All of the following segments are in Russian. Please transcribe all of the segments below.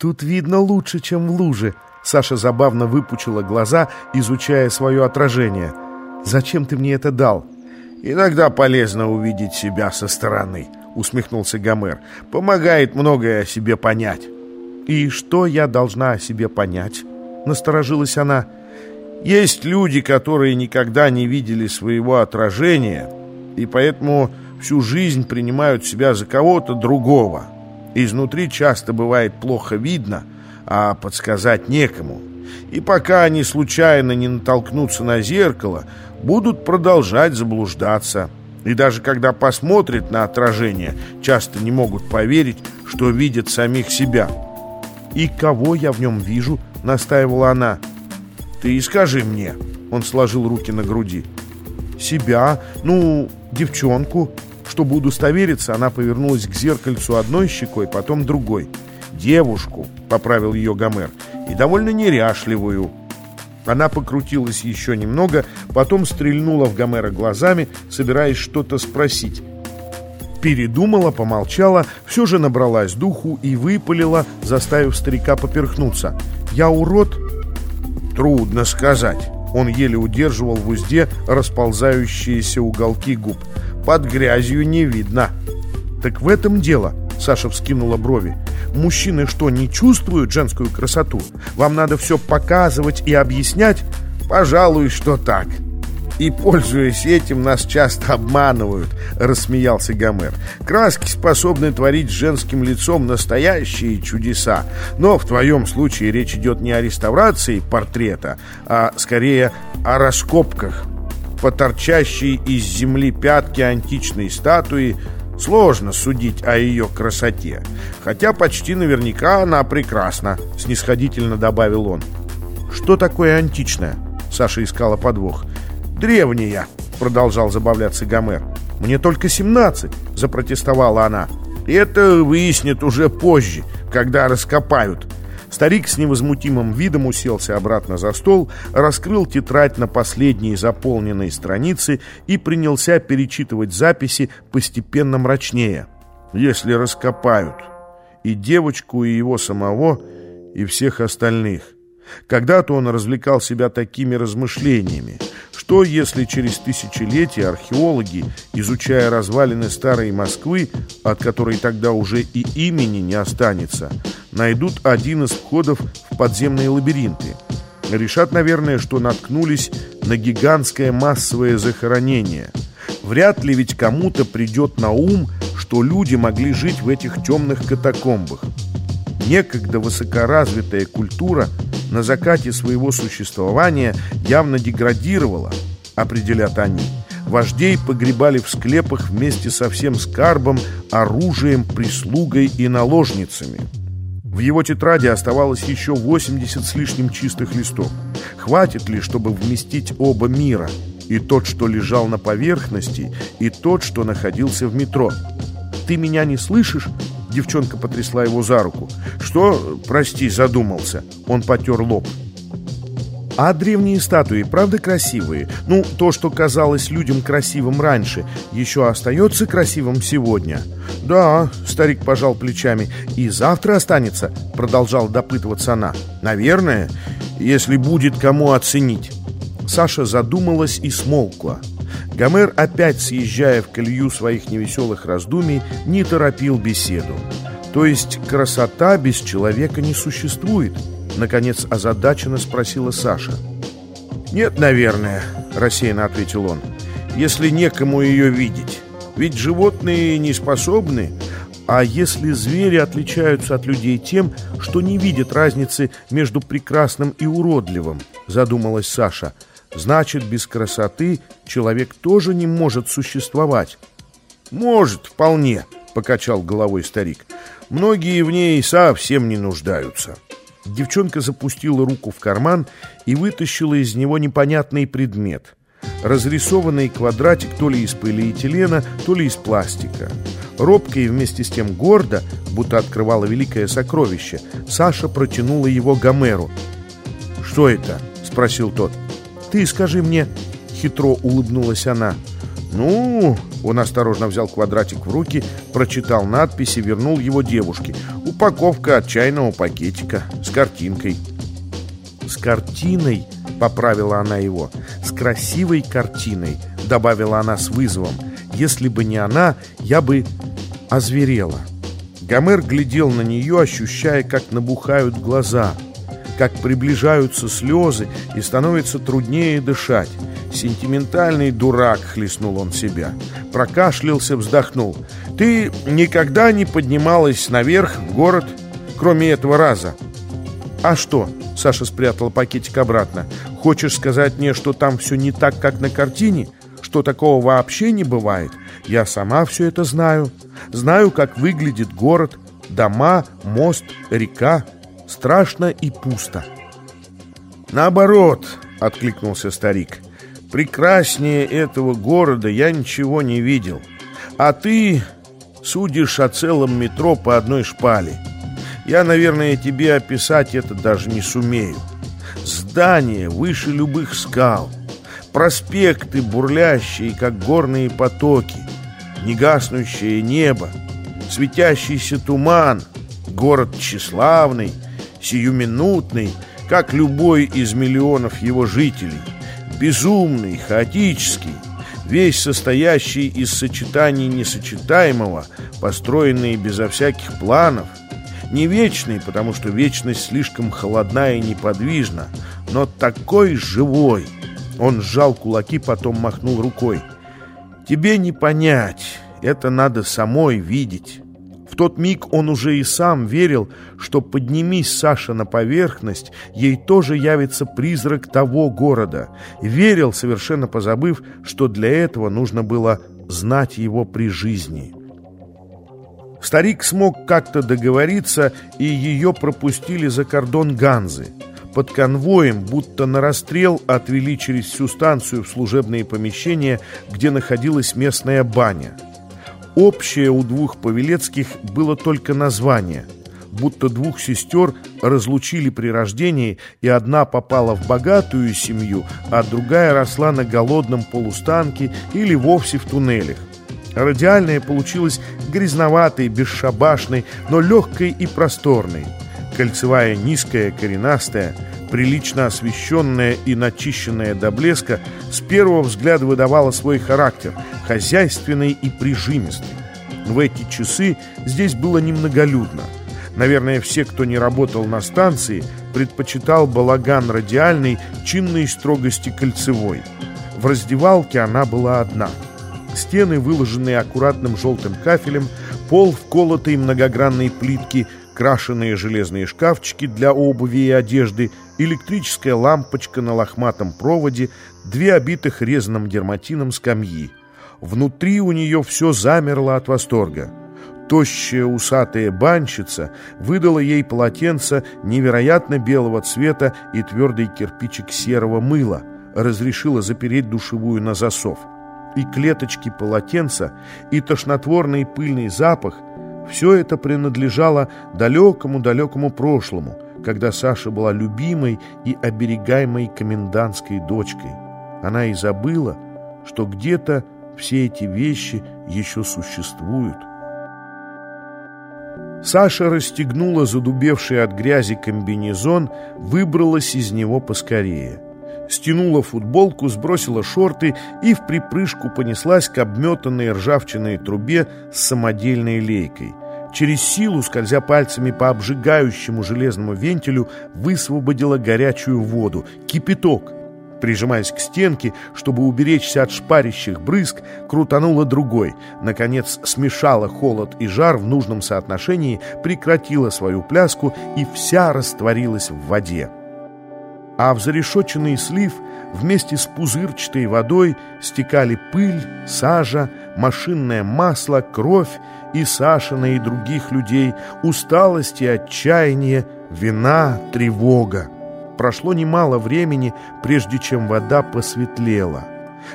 Тут видно лучше, чем в луже. Саша забавно выпучила глаза, изучая свое отражение. «Зачем ты мне это дал?» «Иногда полезно увидеть себя со стороны», — усмехнулся Гомер. «Помогает многое о себе понять». «И что я должна о себе понять?» — насторожилась она. «Есть люди, которые никогда не видели своего отражения, и поэтому всю жизнь принимают себя за кого-то другого. Изнутри часто бывает плохо видно, а подсказать некому. И пока они случайно не натолкнутся на зеркало, будут продолжать заблуждаться. И даже когда посмотрят на отражение, часто не могут поверить, что видят самих себя. «И кого я в нем вижу?» — настаивала она. «Ты и скажи мне». Он сложил руки на груди. «Себя, ну, девчонку». Чтобы удостовериться, она повернулась к зеркальцу одной щекой, потом другой. «Девушку», — поправил ее Гомер, — «и довольно неряшливую». Она покрутилась еще немного, потом стрельнула в Гомера глазами, собираясь что-то спросить. Передумала, помолчала, все же набралась духу и выпалила, заставив старика поперхнуться. «Я урод?» «Трудно сказать». Он еле удерживал в узде расползающиеся уголки губ. «Под грязью не видно». «Так в этом дело», — Саша вскинула брови. Мужчины что, не чувствуют женскую красоту? Вам надо все показывать и объяснять? Пожалуй, что так. И, пользуясь этим, нас часто обманывают, рассмеялся Гомер. Краски способны творить женским лицом настоящие чудеса. Но в твоем случае речь идет не о реставрации портрета, а скорее о раскопках. По торчащей из земли пятки античной статуи Сложно судить о ее красоте. Хотя почти наверняка она прекрасна, снисходительно добавил он. Что такое античное? Саша искала подвох. Древняя, продолжал забавляться Гомер. Мне только 17, запротестовала она. Это выяснят уже позже, когда раскопают, Старик с невозмутимым видом уселся обратно за стол, раскрыл тетрадь на последней заполненной странице и принялся перечитывать записи постепенно мрачнее. «Если раскопают и девочку, и его самого, и всех остальных». Когда-то он развлекал себя такими размышлениями. Что, если через тысячелетия археологи, изучая развалины старой Москвы, от которой тогда уже и имени не останется, найдут один из входов в подземные лабиринты? Решат, наверное, что наткнулись на гигантское массовое захоронение. Вряд ли ведь кому-то придет на ум, что люди могли жить в этих темных катакомбах. Некогда высокоразвитая культура на закате своего существования явно деградировала, определят они. Вождей погребали в склепах вместе со всем скарбом, оружием, прислугой и наложницами. В его тетради оставалось еще 80 с лишним чистых листов. Хватит ли, чтобы вместить оба мира? И тот, что лежал на поверхности, и тот, что находился в метро. «Ты меня не слышишь?» Девчонка потрясла его за руку. «Что? Прости, задумался». Он потер лоб. А древние статуи, правда, красивые? Ну, то, что казалось людям красивым раньше, еще остается красивым сегодня? Да, старик пожал плечами. И завтра останется, продолжал допытываться она. Наверное, если будет кому оценить. Саша задумалась и смолкла. Гомер, опять съезжая в колею своих невеселых раздумий, не торопил беседу. То есть красота без человека не существует? Наконец озадаченно спросила Саша. «Нет, наверное», — рассеянно ответил он, — «если некому ее видеть. Ведь животные не способны. А если звери отличаются от людей тем, что не видят разницы между прекрасным и уродливым?» — задумалась Саша — Значит, без красоты человек тоже не может существовать. Может, вполне, покачал головой старик. Многие в ней совсем не нуждаются. Девчонка запустила руку в карман и вытащила из него непонятный предмет. Разрисованный квадратик то ли из полиэтилена, то ли из пластика. Робко и вместе с тем гордо, будто открывала великое сокровище, Саша протянула его Гомеру. «Что это?» — спросил тот. «Ты скажи мне...» — хитро улыбнулась она. «Ну...» — он осторожно взял квадратик в руки, прочитал надпись и вернул его девушке. «Упаковка от чайного пакетика с картинкой». «С картиной?» — поправила она его. «С красивой картиной», — добавила она с вызовом. «Если бы не она, я бы озверела». Гомер глядел на нее, ощущая, как набухают глаза, как приближаются слезы и становится труднее дышать. Сентиментальный дурак, хлестнул он себя. Прокашлялся, вздохнул. Ты никогда не поднималась наверх, в город, кроме этого раза? А что? Саша спрятала пакетик обратно. Хочешь сказать мне, что там все не так, как на картине? Что такого вообще не бывает? Я сама все это знаю. Знаю, как выглядит город, дома, мост, река. Страшно и пусто. Наоборот, откликнулся старик. Прекраснее этого города я ничего не видел. А ты судишь о целом метро по одной шпале. Я, наверное, тебе описать это даже не сумею. Здания выше любых скал. Проспекты бурлящие, как горные потоки. Негаснущее небо. Светящийся туман. Город тщеславный, сиюминутный, как любой из миллионов его жителей безумный, хаотический, весь состоящий из сочетаний несочетаемого, построенный безо всяких планов, не вечный, потому что вечность слишком холодна и неподвижна, но такой живой. Он сжал кулаки, потом махнул рукой. Тебе не понять, это надо самой видеть тот миг он уже и сам верил, что поднимись Саша на поверхность, ей тоже явится призрак того города. Верил, совершенно позабыв, что для этого нужно было знать его при жизни. Старик смог как-то договориться, и ее пропустили за кордон Ганзы. Под конвоем, будто на расстрел, отвели через всю станцию в служебные помещения, где находилась местная баня. Общее у двух Павелецких было только название, будто двух сестер разлучили при рождении, и одна попала в богатую семью, а другая росла на голодном полустанке или вовсе в туннелях. Радиальная получилась грязноватой, бесшабашной, но легкой и просторной. Кольцевая низкая, коренастая – прилично освещенная и начищенная до блеска, с первого взгляда выдавала свой характер, хозяйственный и прижимистый. В эти часы здесь было немноголюдно. Наверное, все, кто не работал на станции, предпочитал балаган радиальный чинной строгости кольцевой. В раздевалке она была одна. Стены, выложенные аккуратным желтым кафелем, пол в колотой многогранной плитки – крашеные железные шкафчики для обуви и одежды, электрическая лампочка на лохматом проводе, две обитых резаным дерматином скамьи. Внутри у нее все замерло от восторга. Тощая усатая банщица выдала ей полотенце невероятно белого цвета и твердый кирпичик серого мыла, разрешила запереть душевую на засов. И клеточки полотенца, и тошнотворный пыльный запах – все это принадлежало далекому-далекому прошлому, когда Саша была любимой и оберегаемой комендантской дочкой. Она и забыла, что где-то все эти вещи еще существуют. Саша расстегнула задубевший от грязи комбинезон, выбралась из него поскорее. Стянула футболку, сбросила шорты и в припрыжку понеслась к обметанной ржавчиной трубе с самодельной лейкой. Через силу, скользя пальцами по обжигающему железному вентилю, высвободила горячую воду, кипяток. Прижимаясь к стенке, чтобы уберечься от шпарящих брызг, крутанула другой. Наконец смешала холод и жар в нужном соотношении, прекратила свою пляску и вся растворилась в воде а в зарешоченный слив вместе с пузырчатой водой стекали пыль, сажа, машинное масло, кровь и Сашина и других людей, усталость и отчаяние, вина, тревога. Прошло немало времени, прежде чем вода посветлела.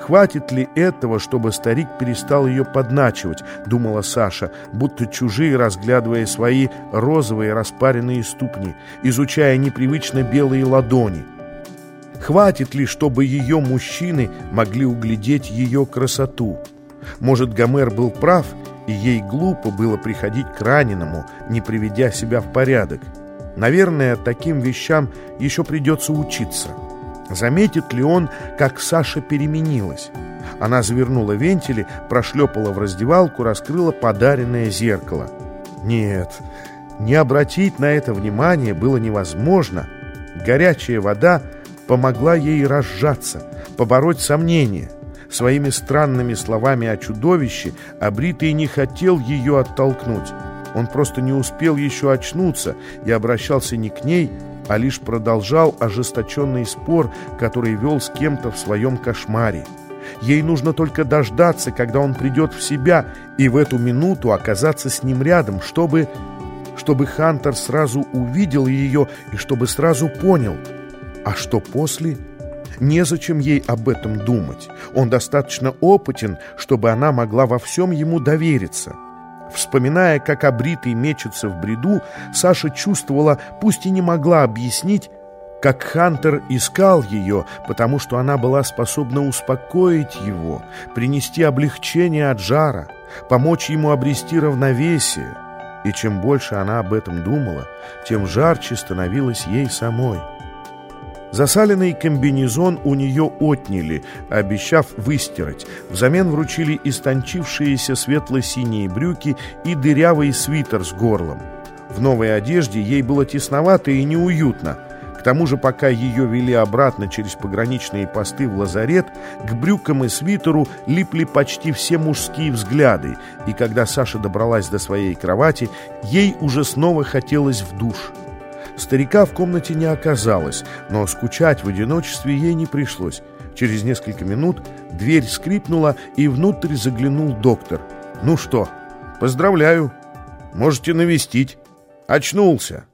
Хватит ли этого, чтобы старик перестал ее подначивать, думала Саша, будто чужие, разглядывая свои розовые распаренные ступни, изучая непривычно белые ладони. Хватит ли, чтобы ее мужчины могли углядеть ее красоту? Может, Гомер был прав, и ей глупо было приходить к раненому, не приведя себя в порядок. Наверное, таким вещам еще придется учиться. Заметит ли он, как Саша переменилась? Она завернула вентили, прошлепала в раздевалку, раскрыла подаренное зеркало. Нет, не обратить на это внимание было невозможно. Горячая вода помогла ей разжаться, побороть сомнения. Своими странными словами о чудовище Абритый не хотел ее оттолкнуть. Он просто не успел еще очнуться и обращался не к ней, а лишь продолжал ожесточенный спор, который вел с кем-то в своем кошмаре. Ей нужно только дождаться, когда он придет в себя, и в эту минуту оказаться с ним рядом, чтобы... чтобы Хантер сразу увидел ее и чтобы сразу понял. А что после? Незачем ей об этом думать. Он достаточно опытен, чтобы она могла во всем ему довериться. Вспоминая, как обритый мечется в бреду, Саша чувствовала, пусть и не могла объяснить, как Хантер искал ее, потому что она была способна успокоить его, принести облегчение от жара, помочь ему обрести равновесие. И чем больше она об этом думала, тем жарче становилось ей самой. Засаленный комбинезон у нее отняли, обещав выстирать. Взамен вручили истончившиеся светло-синие брюки и дырявый свитер с горлом. В новой одежде ей было тесновато и неуютно. К тому же, пока ее вели обратно через пограничные посты в лазарет, к брюкам и свитеру липли почти все мужские взгляды, и когда Саша добралась до своей кровати, ей уже снова хотелось в душ. Старика в комнате не оказалось, но скучать в одиночестве ей не пришлось. Через несколько минут дверь скрипнула, и внутрь заглянул доктор. «Ну что, поздравляю, можете навестить. Очнулся».